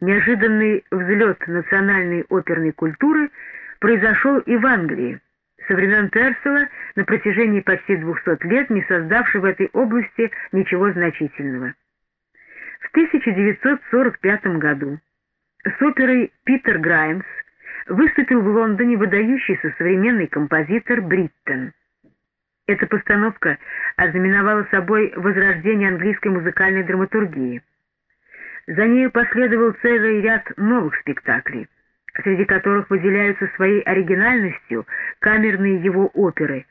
Неожиданный взлет национальной оперной культуры произошел и в Англии, со времен Терсела на протяжении почти 200 лет не создавший в этой области ничего значительного. В 1945 году с оперой «Питер Граймс» выступил в Лондоне выдающийся современный композитор Бриттон. Эта постановка ознаменовала собой возрождение английской музыкальной драматургии. За нею последовал целый ряд новых спектаклей, среди которых выделяются своей оригинальностью камерные его оперы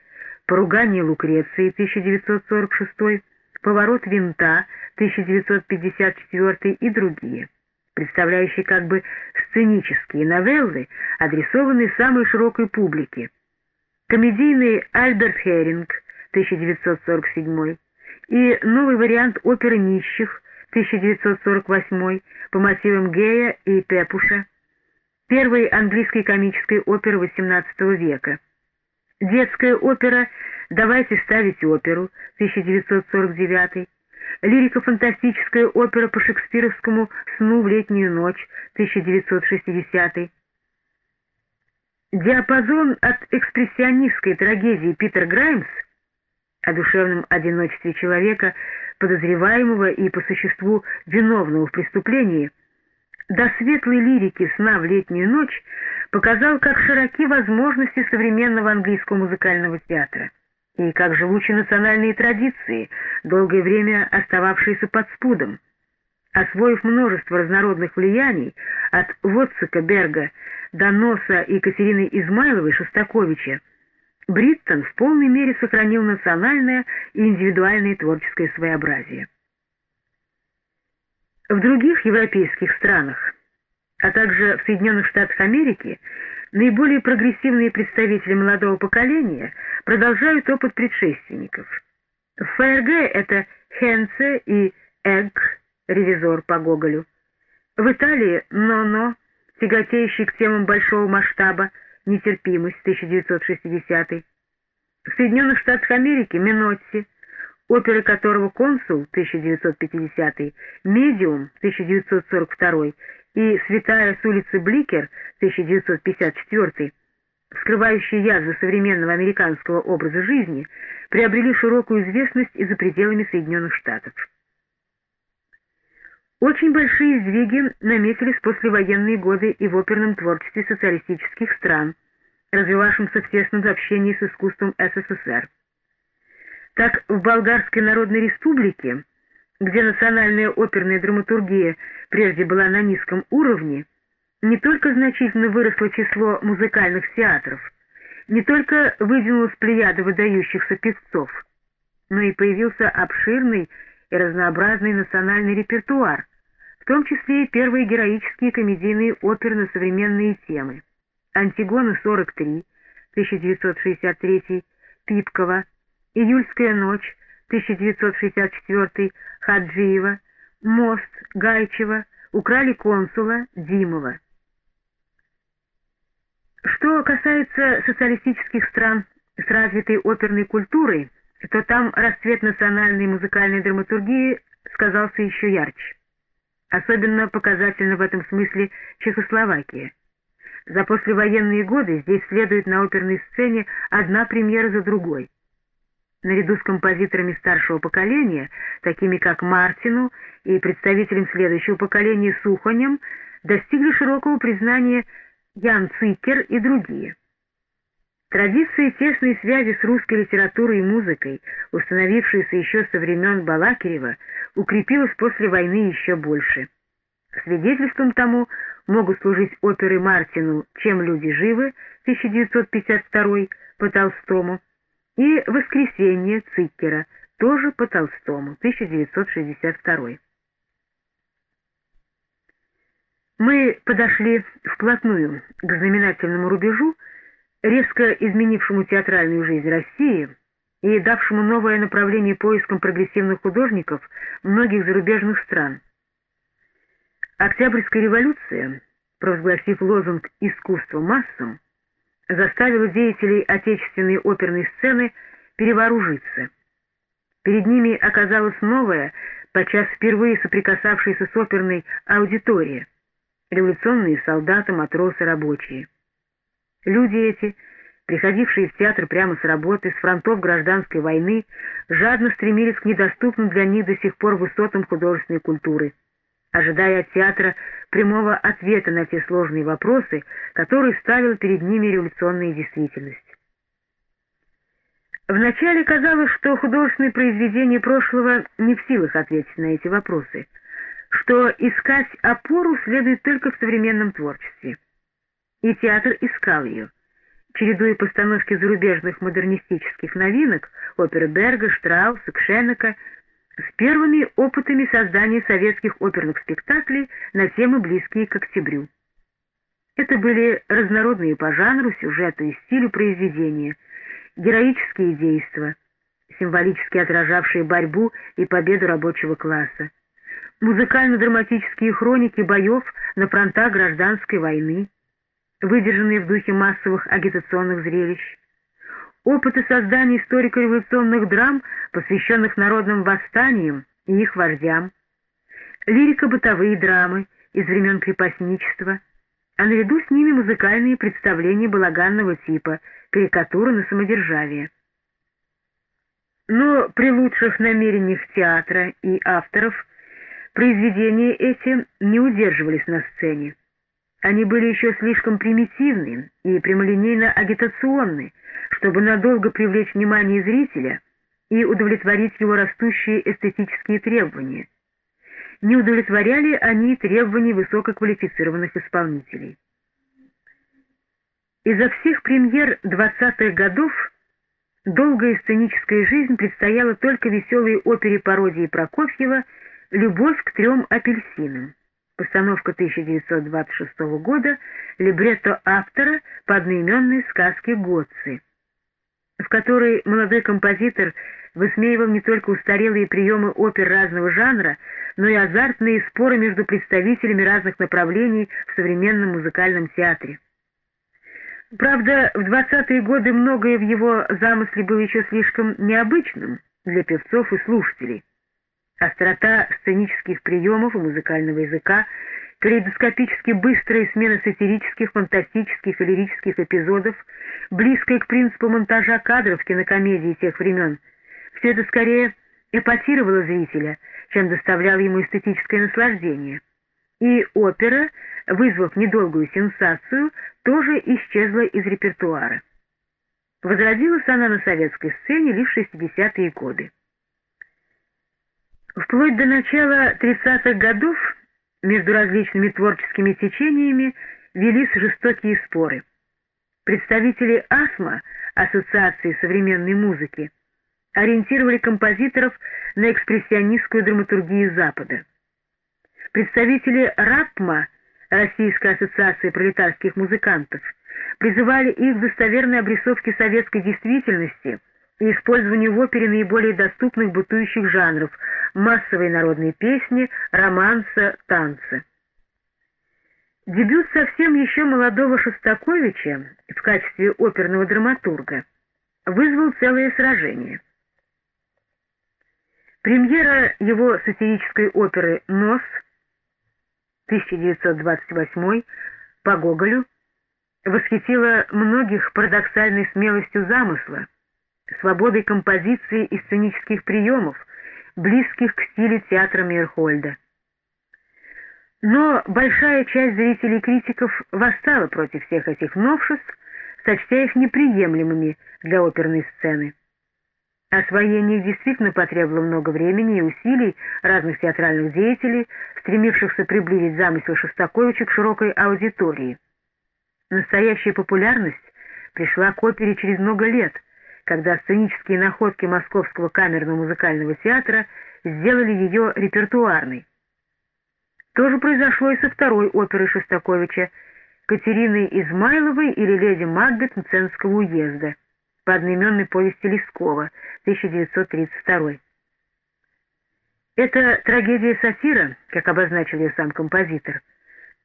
«Поругание Лукреции» 1946, «Поворот винта» 1954 и другие представляющие как бы сценические новеллы, адресованные самой широкой публике. Комедийный «Альберт Херинг» 1947 и новый вариант оперы «Нищих» 1948 по мотивам Гея и Пепуша, первой английской комической оперы XVIII века. Детская опера «Давайте ставить оперу» 1949 лирико-фантастическая опера по шекспировскому «Сну в летнюю ночь» 1960 Диапазон от экспрессионистской трагедии «Питер Граймс» о душевном одиночестве человека, подозреваемого и по существу виновного в преступлении, до светлой лирики «Сна в летнюю ночь» показал, как широки возможности современного английского музыкального театра и как живучи национальные традиции, долгое время остававшиеся под спудом. Освоив множество разнородных влияний, от Вотцика Берга до Носа и Екатерины Измайловой Шостаковича, Бриттон в полной мере сохранил национальное и индивидуальное творческое своеобразие. В других европейских странах, а также в Соединенных Штатах Америки, наиболее прогрессивные представители молодого поколения продолжают опыт предшественников. В ФРГ это Хенце и Эгг, ревизор по Гоголю. В Италии Ноно, тяготеющий к темам большого масштаба, нетерпимость, 1960 В Соединенных Штатах Америки Минотти, оперы которого «Консул» 1950 «Медиум» 1942 и «Святая с улицы Бликер» 1954, скрывающие язвы современного американского образа жизни, приобрели широкую известность и за пределами Соединенных Штатов. Очень большие сдвиги наметились послевоенные годы и в оперном творчестве социалистических стран, развивавшемся в тесном общении с искусством СССР. Так, в Болгарской Народной Республике где национальная оперная драматургия прежде была на низком уровне, не только значительно выросло число музыкальных театров, не только выдвинулась плеяда выдающихся певцов, но и появился обширный и разнообразный национальный репертуар, в том числе и первые героические комедийные оперы на современные темы. «Антигона 43», 1963, Пипкова, «Июльская ночь», 1964, Хаджиева, Мост, Гайчева, украли консула Димова. Что касается социалистических стран с развитой оперной культурой, то там расцвет национальной музыкальной драматургии сказался еще ярче. Особенно показательно в этом смысле Чехословакия. За послевоенные годы здесь следует на оперной сцене одна премьера за другой наряду с композиторами старшего поколения, такими как Мартину и представителем следующего поколения Сухонем, достигли широкого признания Ян Цикер и другие. Традиции тесной связи с русской литературой и музыкой, установившиеся еще со времен Балакирева, укрепилась после войны еще больше. Свидетельством тому могут служить оперы Мартину «Чем люди живы» 1952 по Толстому, и «Воскресенье» Циккера, тоже по Толстому, 1962. Мы подошли вплотную к знаменательному рубежу, резко изменившему театральную жизнь России и давшему новое направление поискам прогрессивных художников многих зарубежных стран. Октябрьская революция, провозгласив лозунг «искусство массам», заставила деятелей отечественной оперной сцены перевооружиться. Перед ними оказалась новая, подчас впервые соприкасавшаяся с оперной аудитория, революционные солдаты, матросы, рабочие. Люди эти, приходившие в театр прямо с работы, с фронтов гражданской войны, жадно стремились к недоступным для них до сих пор высотам художественной культуры, ожидая от театра прямого ответа на те сложные вопросы, которые ставила перед ними революционная действительность. Вначале казалось, что художественные произведения прошлого не в силах ответить на эти вопросы, что искать опору следует только в современном творчестве. И театр искал ее, чередуя постановки зарубежных модернистических новинок, оперы Берга, Штрауса, Кшенека, с первыми опытами создания советских оперных спектаклей на темы, близкие к октябрю. Это были разнородные по жанру, сюжету и стилю произведения – героические действия, символически отражавшие борьбу и победу рабочего класса, музыкально-драматические хроники боев на фронтах гражданской войны, выдержанные в духе массовых агитационных зрелищ, опыты создания историко-революционных драм, посвященных народным восстаниям и их вождям, лирико-бытовые драмы из времен крепостничества, а наряду с ними музыкальные представления балаганного типа – карикатуры на самодержавие. Но при лучших намерениях театра и авторов произведения эти не удерживались на сцене. Они были еще слишком примитивны и прямолинейно агитационны, чтобы надолго привлечь внимание зрителя и удовлетворить его растущие эстетические требования. Не удовлетворяли они требований высококвалифицированных исполнителей. Изо всех премьер двадцатых годов долгая сценическая жизнь предстояла только веселой опере пародии Прокофьева «Любовь к трем апельсинам». Постановка 1926 года, либретто автора по одноименной сказке «Готцы», в которой молодой композитор высмеивал не только устарелые приемы опер разного жанра, но и азартные споры между представителями разных направлений в современном музыкальном театре. Правда, в двадцатые годы многое в его замысле было еще слишком необычным для певцов и слушателей. Острота сценических приемов и музыкального языка, калейдоскопически быстрая смена сатирических, фантастических и лирических эпизодов, близкая к принципу монтажа кадров кинокомедии тех времен, все это скорее эпатировало зрителя, чем доставляло ему эстетическое наслаждение. И опера вызвав недолгую сенсацию, тоже исчезла из репертуара. Возродилась она на советской сцене лишь в 60-е годы. Вплоть до начала 30-х годов между различными творческими течениями велись жестокие споры. Представители АСМА, Ассоциации современной музыки, ориентировали композиторов на экспрессионистскую драматургию Запада. Представители РАПМА Российской ассоциации пролетарских музыкантов, призывали их к достоверной обрисовке советской действительности и использованию в опере наиболее доступных бытующих жанров – массовой народной песни, романса, танца. Дебют совсем еще молодого Шостаковича в качестве оперного драматурга вызвал целое сражение. Премьера его сатирической оперы «Нос» 1928 по Гоголю восхитила многих парадоксальной смелостью замысла, свободой композиции и сценических приемов, близких к стилю театра Мейерхольда. Но большая часть зрителей и критиков восстала против всех этих новшеств, сочтя их неприемлемыми для оперной сцены. Освоение их действительно потребовало много времени и усилий разных театральных деятелей, стремившихся приблизить замысел Шостаковича к широкой аудитории. Настоящая популярность пришла к опере через много лет, когда сценические находки Московского камерного музыкального театра сделали ее репертуарной. То же произошло и со второй оперой Шостаковича «Катериной Измайловой» или «Леди Макбет» Мценского уезда по одноименной повести Лескова, 1932. Эта трагедия-сатира, как обозначил ее сам композитор,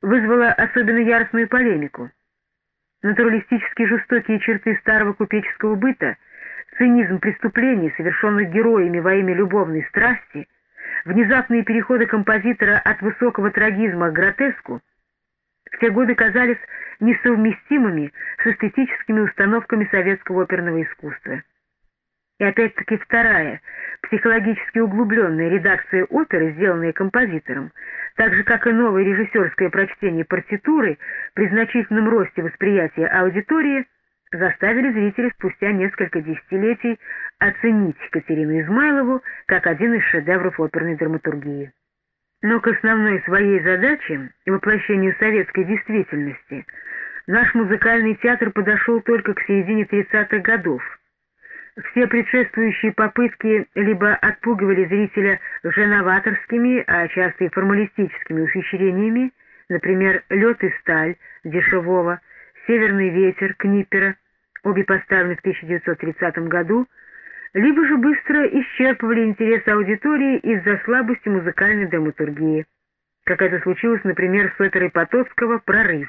вызвала особенно яростную полемику. Натуралистически жестокие черты старого купеческого быта, цинизм преступлений, совершенных героями во имя любовной страсти, внезапные переходы композитора от высокого трагизма к гротеску в те годы казались несовместимыми с эстетическими установками советского оперного искусства. И опять-таки вторая, психологически углубленная редакция оперы, сделанная композитором, так же, как и новое режиссерское прочтение партитуры при значительном росте восприятия аудитории, заставили зрителей спустя несколько десятилетий оценить Катерину Измайлову как один из шедевров оперной драматургии. Но к основной своей задаче и воплощению советской действительности наш музыкальный театр подошел только к середине 30-х годов – все предшествующие попытки либо отпугивали зрителя женоваторскими, а часто и формалистическими ухищрениями, например, «Лед и сталь» Дешевого, «Северный ветер» Книпера, обе поставлены в 1930 году, либо же быстро исчерпывали интерес аудитории из-за слабости музыкальной драматургии, как это случилось, например, с оперой Потоцкого «Прорыв»,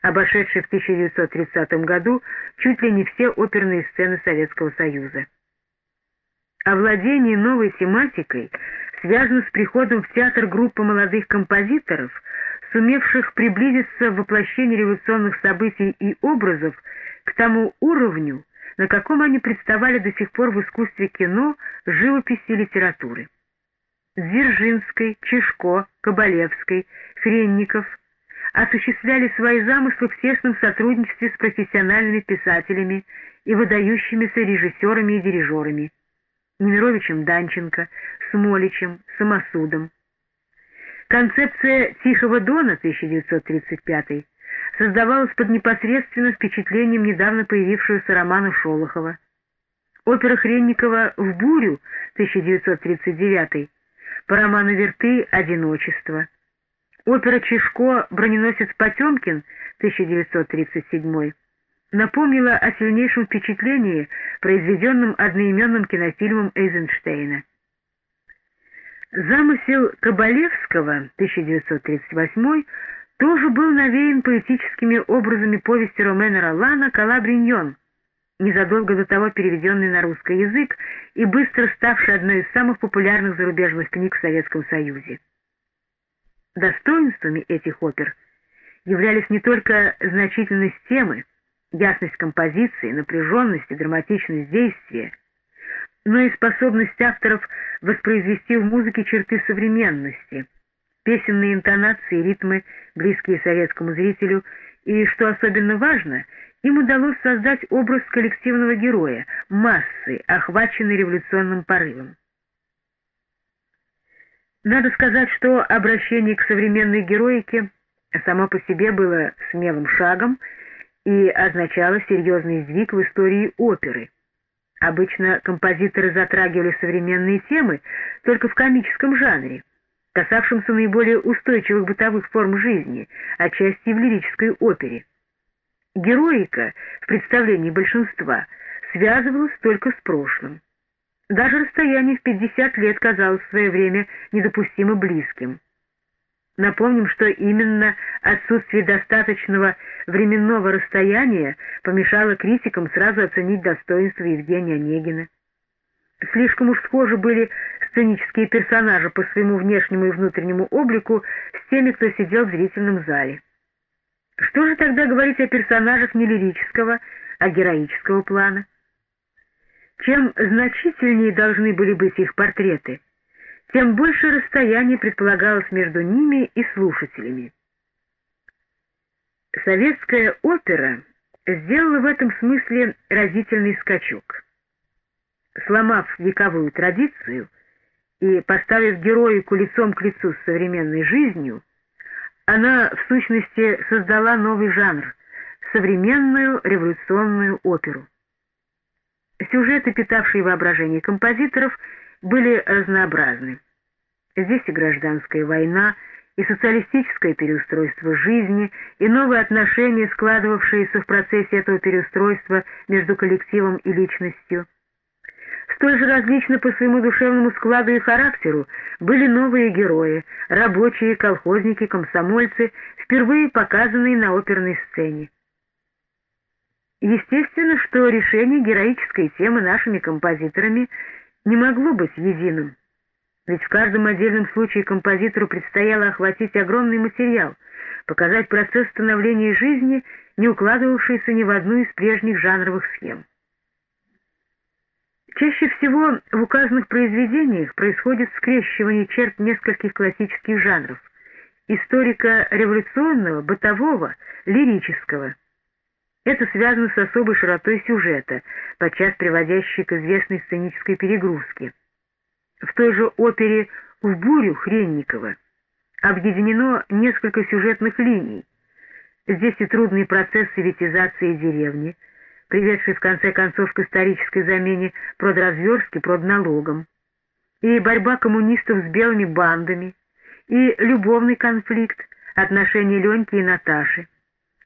обошедший в 1930 году чуть ли не все оперные сцены Советского Союза. Овладение новой тематикой связано с приходом в театр группы молодых композиторов, сумевших приблизиться в воплощении революционных событий и образов к тому уровню, на каком они представали до сих пор в искусстве кино, живописи и литературы. Дзержинской, Чешко, Кабалевской, Хренников – осуществляли свои замыслы в тесном сотрудничестве с профессиональными писателями и выдающимися режиссерами и дирижерами Немировичем Данченко, Смоличем, Самосудом. Концепция «Тихого дона» 1935 создавалась под непосредственным впечатлением недавно появившегося романа Шолохова. Опера Хренникова «В бурю» 1939 по роману Верты «Одиночество». Опера Чешко «Броненосец Потемкин» 1937 напомнила о сильнейшем впечатлении, произведенном одноименным кинофильмом Эйзенштейна. Замысел Кабалевского 1938 тоже был навеян поэтическими образами повести Ромена Ролана «Калабриньон», незадолго до того переведенный на русский язык и быстро ставший одной из самых популярных зарубежных книг в Советском Союзе. Достоинствами этих опер являлись не только значительность темы, ясность композиции, напряженность и драматичность действия, но и способность авторов воспроизвести в музыке черты современности, песенные интонации, ритмы, близкие советскому зрителю, и, что особенно важно, им удалось создать образ коллективного героя, массы, охваченной революционным порывом. Надо сказать, что обращение к современной героике само по себе было смелым шагом и означало серьезный сдвиг в истории оперы. Обычно композиторы затрагивали современные темы только в комическом жанре, касавшемся наиболее устойчивых бытовых форм жизни, отчасти в лирической опере. Героика в представлении большинства связывалась только с прошлым. Даже расстояние в 50 лет казалось в свое время недопустимо близким. Напомним, что именно отсутствие достаточного временного расстояния помешало критикам сразу оценить достоинство Евгения Онегина. Слишком уж схожи были сценические персонажи по своему внешнему и внутреннему облику с теми, кто сидел в зрительном зале. Что же тогда говорить о персонажах не лирического, а героического плана? Чем значительнее должны были быть их портреты, тем больше расстояние предполагалось между ними и слушателями. Советская опера сделала в этом смысле разительный скачок. Сломав вековую традицию и поставив героику лицом к лицу с современной жизнью, она, в сущности, создала новый жанр — современную революционную оперу. Сюжеты, питавшие воображение композиторов, были разнообразны. Здесь и гражданская война, и социалистическое переустройство жизни, и новые отношения, складывавшиеся в процессе этого переустройства между коллективом и личностью. Столь же различно по своему душевному складу и характеру были новые герои, рабочие, колхозники, комсомольцы, впервые показанные на оперной сцене. Естественно, что решение героической темы нашими композиторами не могло быть единым. Ведь в каждом отдельном случае композитору предстояло охватить огромный материал, показать процесс становления жизни, не укладывавшийся ни в одну из прежних жанровых схем. Чаще всего в указанных произведениях происходит скрещивание черт нескольких классических жанров – историко-революционного, бытового, лирического. Это связано с особой широтой сюжета, подчас приводящей к известной сценической перегрузке. В той же опере «В бурю» Хренникова объединено несколько сюжетных линий. Здесь и трудный процесс советизации деревни – приведший в конце концов к исторической замене продразверстки продналогом, и борьба коммунистов с белыми бандами, и любовный конфликт, отношения Леньки и Наташи,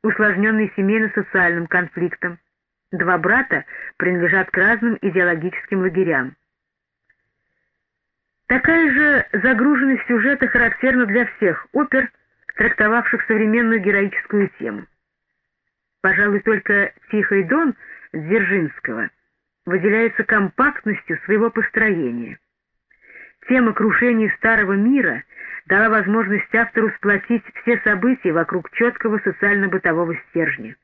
усложненный семейно-социальным конфликтом. Два брата принадлежат к разным идеологическим лагерям. Такая же загруженность сюжета характерна для всех опер, трактовавших современную героическую тему. Пожалуй, только «Тихий дон» Дзержинского выделяется компактностью своего построения. Тема крушения старого мира дала возможность автору сплотить все события вокруг четкого социально-бытового стержня.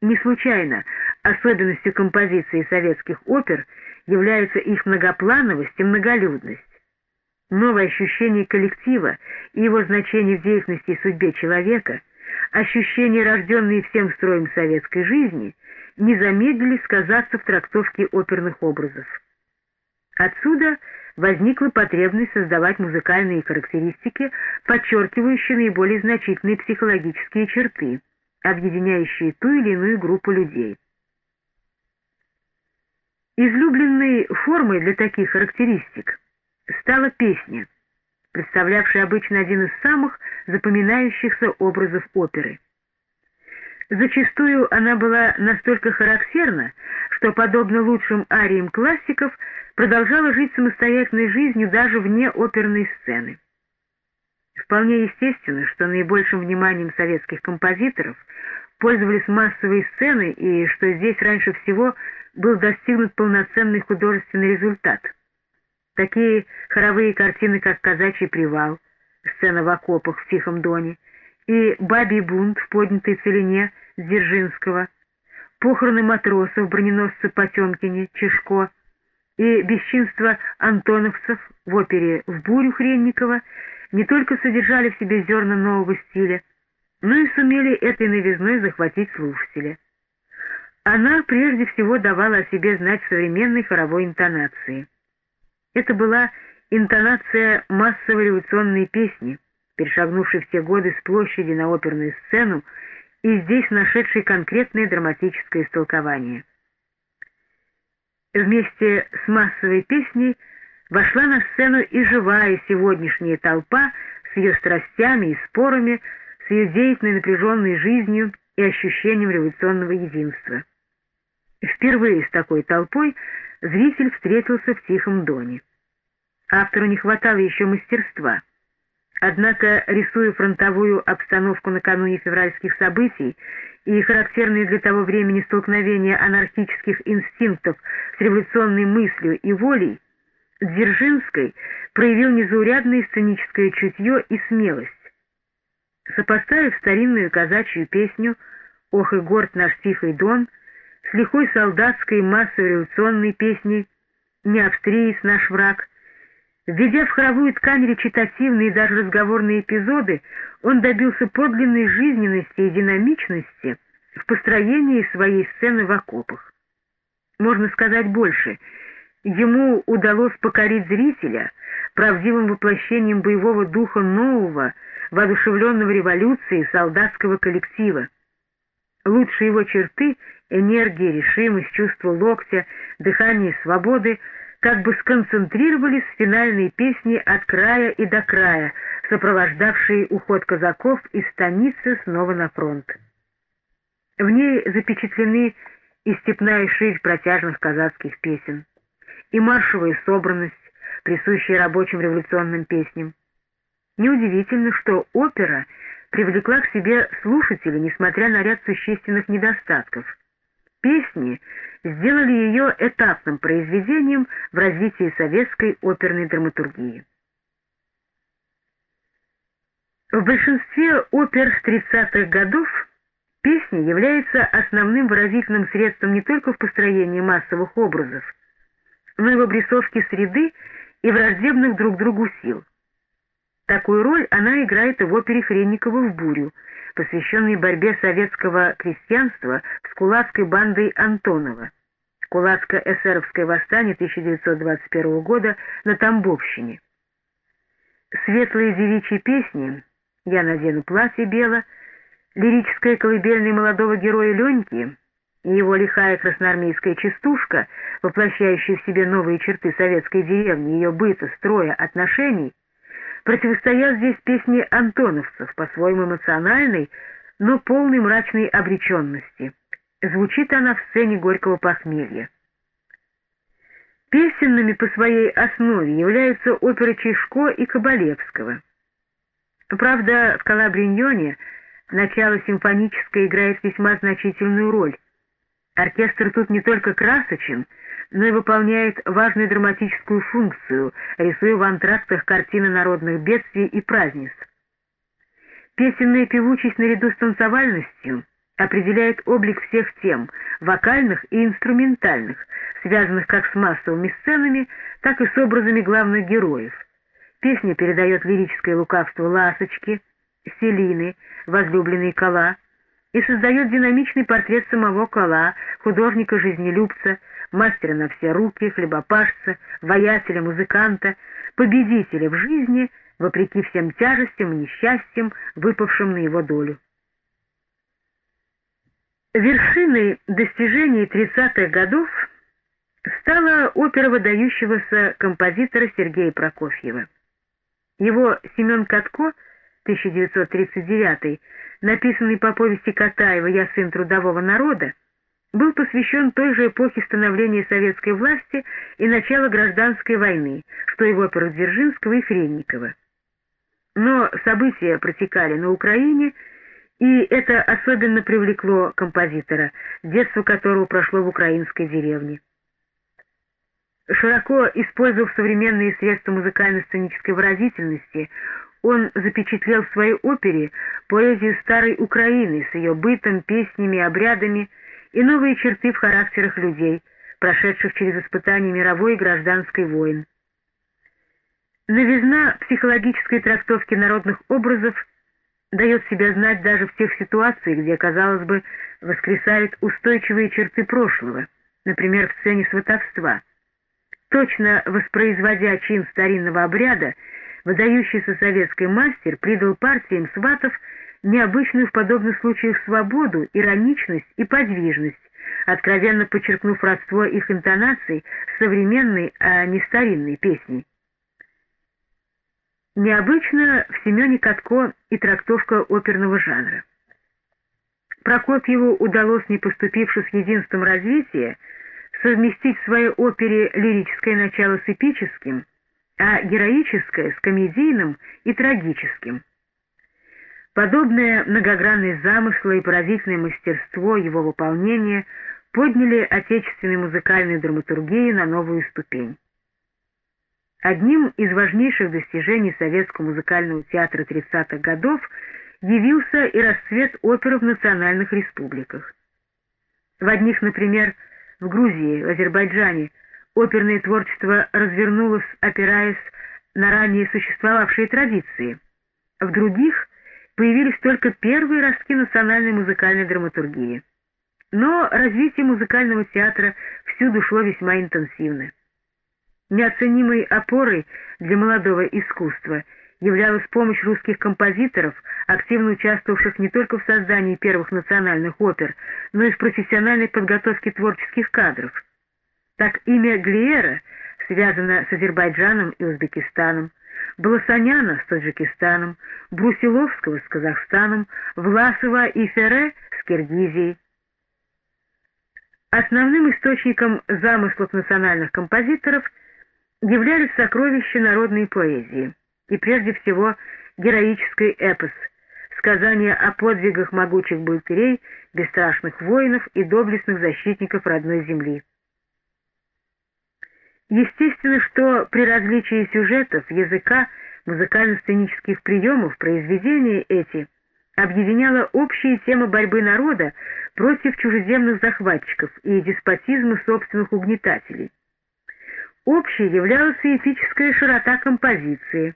Не случайно особенностью композиции советских опер является их многоплановость и многолюдность. Новое ощущение коллектива и его значение в деятельности и судьбе человека – ощущения, рожденные всем строем советской жизни, не замедлили сказаться в трактовке оперных образов. Отсюда возникла потребность создавать музыкальные характеристики, подчеркивающие наиболее значительные психологические черты, объединяющие ту или иную группу людей. Излюбленной формой для таких характеристик стала песня – представлявший обычно один из самых запоминающихся образов оперы. Зачастую она была настолько характерна, что, подобно лучшим ариям классиков, продолжала жить самостоятельной жизнью даже вне оперной сцены. Вполне естественно, что наибольшим вниманием советских композиторов пользовались массовые сцены и что здесь раньше всего был достигнут полноценный художественный результат – Такие хоровые картины, как «Казачий привал», сцена в окопах в Тихом Доне, и «Бабий бунт» в поднятой целине Дзержинского, похороны матросов, броненосца Потемкине, Чешко и бесчинство антоновцев в опере «В бурю» Хренникова не только содержали в себе зерна нового стиля, но и сумели этой новизной захватить слушателя. Она прежде всего давала о себе знать современной хоровой интонации. Это была интонация массовой революционной песни, перешагнувшей все годы с площади на оперную сцену и здесь нашедшей конкретное драматическое истолкование. Вместе с массовой песней вошла на сцену и живая сегодняшняя толпа с ее страстями и спорами, с ее деятельной напряженной жизнью и ощущением революционного единства. Впервые с такой толпой зритель встретился в Тихом Доне. Автору не хватало еще мастерства. Однако, рисуя фронтовую обстановку накануне февральских событий и характерные для того времени столкновения анархических инстинктов с революционной мыслью и волей, Дзержинский проявил незаурядное сценическое чутье и смелость. Сопоставив старинную казачью песню «Ох и горд наш тихий дон» с лихой солдатской массовой революционной песней «Не австриец наш враг», Введя в хоровую ткань речитативные и даже разговорные эпизоды, он добился подлинной жизненности и динамичности в построении своей сцены в окопах. Можно сказать больше. Ему удалось покорить зрителя правдивым воплощением боевого духа нового, воодушевленного революции солдатского коллектива. Лучшие его черты — энергия, решимость, чувство локтя, дыхание свободы — как бы сконцентрировались в финальной песне «От края и до края», сопровождавшей уход казаков из станицы снова на фронт. В ней запечатлены и степная ширь протяжных казацких песен, и маршевая собранность, присущая рабочим революционным песням. Неудивительно, что опера привлекла к себе слушателей, несмотря на ряд существенных недостатков. Песни сделали ее этапным произведением в развитии советской оперной драматургии. В большинстве опер 30-х годов песня является основным выразительным средством не только в построении массовых образов, но и в обрисовке среды и враждебных друг другу сил. Такую роль она играет и в опере Хренникова «В бурю», посвященной борьбе советского крестьянства с кулацкой бандой Антонова. Кулацко-эсеровское восстание 1921 года на Тамбовщине. Светлые девичьи песни «Я надену платье бело», лирическая колыбельная молодого героя Леньки и его лихая красноармейская частушка, воплощающая в себе новые черты советской деревни, ее быта, строя, отношений, противостоят здесь песни антоновцев, по-своему эмоциональной, но полной мрачной обреченности. Звучит она в сцене горького похмелья. Песенными по своей основе являются оперы Чешко и Кабалевского. Правда, в «Калабриньоне» начало симфоническое играет весьма значительную роль. Оркестр тут не только красочен, но и выполняет важную драматическую функцию, рисуя в антрактах картины народных бедствий и празднеств. Песенная певучесть наряду с танцевальностью определяет облик всех тем, вокальных и инструментальных, связанных как с массовыми сценами, так и с образами главных героев. Песня передает лирическое лукавство Ласочки, Селины, возлюбленной Кола, и создает динамичный портрет самого Кола, художника-жизнелюбца, мастера на все руки, хлебопашца, воятеля, музыканта, победителя в жизни, вопреки всем тяжестям и несчастьям, выпавшим на его долю. Вершиной достижений 30-х годов стала опера выдающегося композитора Сергея Прокофьева. Его «Семен Катко» 1939, написанный по повести Катаева «Я сын трудового народа», был посвящен той же эпохе становления советской власти и начала гражданской войны, что и в операх Дзержинского и Хренникова. Но события протекали на Украине, и это особенно привлекло композитора, детство которого прошло в украинской деревне. Широко использовав современные средства музыкально-сценической выразительности, он запечатлел в своей опере поэзию старой Украины с ее бытом, песнями, обрядами и новые черты в характерах людей, прошедших через испытания мировой и гражданской войн. Новизна психологической трактовки народных образов дает себя знать даже в тех ситуациях, где, казалось бы, воскресают устойчивые черты прошлого, например, в сцене сватовства. Точно воспроизводя чин старинного обряда, выдающийся советский мастер придал партиям сватов необычную в подобных случаях свободу, ироничность и подвижность, откровенно подчеркнув родство их интонаций с современной, а не старинной песней. Необычно в Семене Катко и трактовка оперного жанра. Прокопьеву удалось, не поступившись единством развития, совместить в своей опере лирическое начало с эпическим, а героическое с комедийным и трагическим. Подобное многогранное замысло и поразительное мастерство его выполнения подняли отечественной музыкальной драматургии на новую ступень. Одним из важнейших достижений советского музыкального театра 30-х годов явился и расцвет оперы в национальных республиках. В одних, например, в Грузии, в Азербайджане, оперное творчество развернулось, опираясь на ранее существовавшие традиции. В других появились только первые ростки национальной музыкальной драматургии. Но развитие музыкального театра всюду шло весьма интенсивно. Неоценимой опорой для молодого искусства являлась помощь русских композиторов, активно участвовавших не только в создании первых национальных опер, но и в профессиональной подготовке творческих кадров. Так имя Глиера связано с Азербайджаном и Узбекистаном, Баласаняна с Таджикистаном, Брусиловского с Казахстаном, Власова и Ферре с Киргизией. Основным источником замыслов национальных композиторов – являлись сокровища народной поэзии, и прежде всего героический эпос, сказания о подвигах могучих бунтарей, бесстрашных воинов и доблестных защитников родной земли. Естественно, что при различии сюжетов, языка, музыкально-сценических приемов произведения эти объединяла общие темы борьбы народа против чужеземных захватчиков и деспотизма собственных угнетателей. Общей являлась эпическая широта композиции,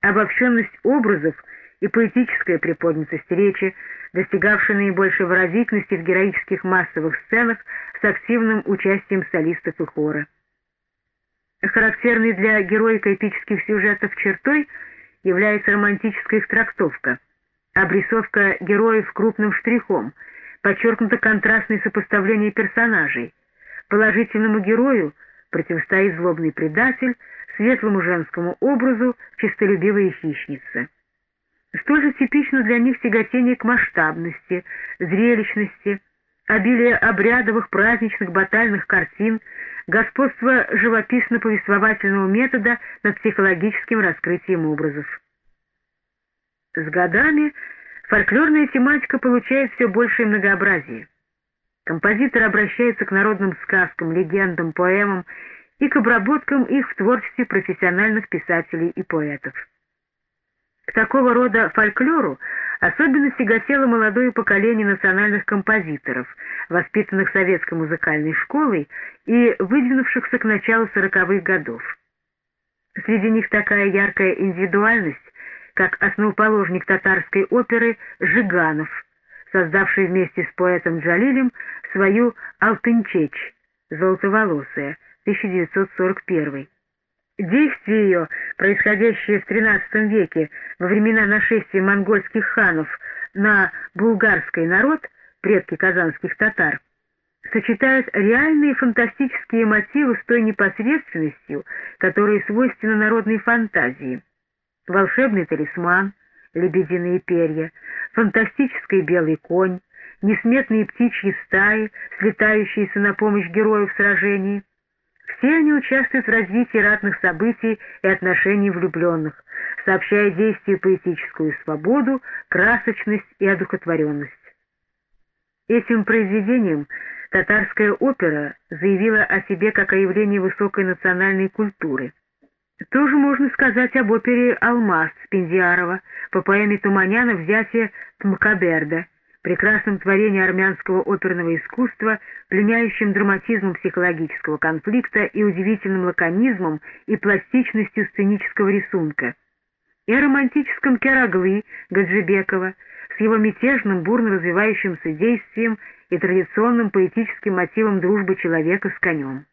обобщенность образов и поэтическая приподнятость речи, достигавшая наибольшей выразительности в героических массовых сценах с активным участием солистов и хора. Характерной для героико-эпических сюжетов чертой является романтическая их трактовка, обрисовка героев крупным штрихом, подчеркнуто контрастное сопоставление персонажей. Положительному герою противостоит злобный предатель, светлому женскому образу честолюбивая хищница. Столь же типично для них тяготение к масштабности, зрелищности, обилие обрядовых праздничных батальных картин, господство живописно-повествовательного метода над психологическим раскрытием образов. С годами фольклорная тематика получает все большее многообразие. Композитор обращается к народным сказкам, легендам, поэмам и к обработкам их в творчестве профессиональных писателей и поэтов. Такого рода фольклору особенно тяготело молодое поколение национальных композиторов, воспитанных советской музыкальной школой и выдвинувшихся к началу сороковых годов. Среди них такая яркая индивидуальность, как основоположник татарской оперы Жиганов, создавший вместе с поэтом Джалилем свою «Алтынчечь» «Золотоволосая» 1941 Действие ее, происходящее в XIII веке во времена нашествия монгольских ханов на булгарский народ, предки казанских татар, сочетает реальные фантастические мотивы с той непосредственностью, которая свойственна народной фантазии. Волшебный талисман, лебединые перья, фантастический белый конь, несметные птичьи стаи, слетающиеся на помощь герою в сражении — все они участвуют в развитии ратных событий и отношений влюбленных, сообщая действию поэтическую свободу, красочность и одухотворенность. Этим произведением татарская опера заявила о себе как о явлении высокой национальной культуры. Тоже можно сказать об опере «Алмаз» Спиндиарова по поэме Туманяна «Взятие Тмкаберда», прекрасном творении армянского оперного искусства, пленяющем драматизмом психологического конфликта и удивительным лаконизмом и пластичностью сценического рисунка, и о романтическом Кераглы Гаджибекова с его мятежным, бурно развивающимся действием и традиционным поэтическим мотивом дружбы человека с конем.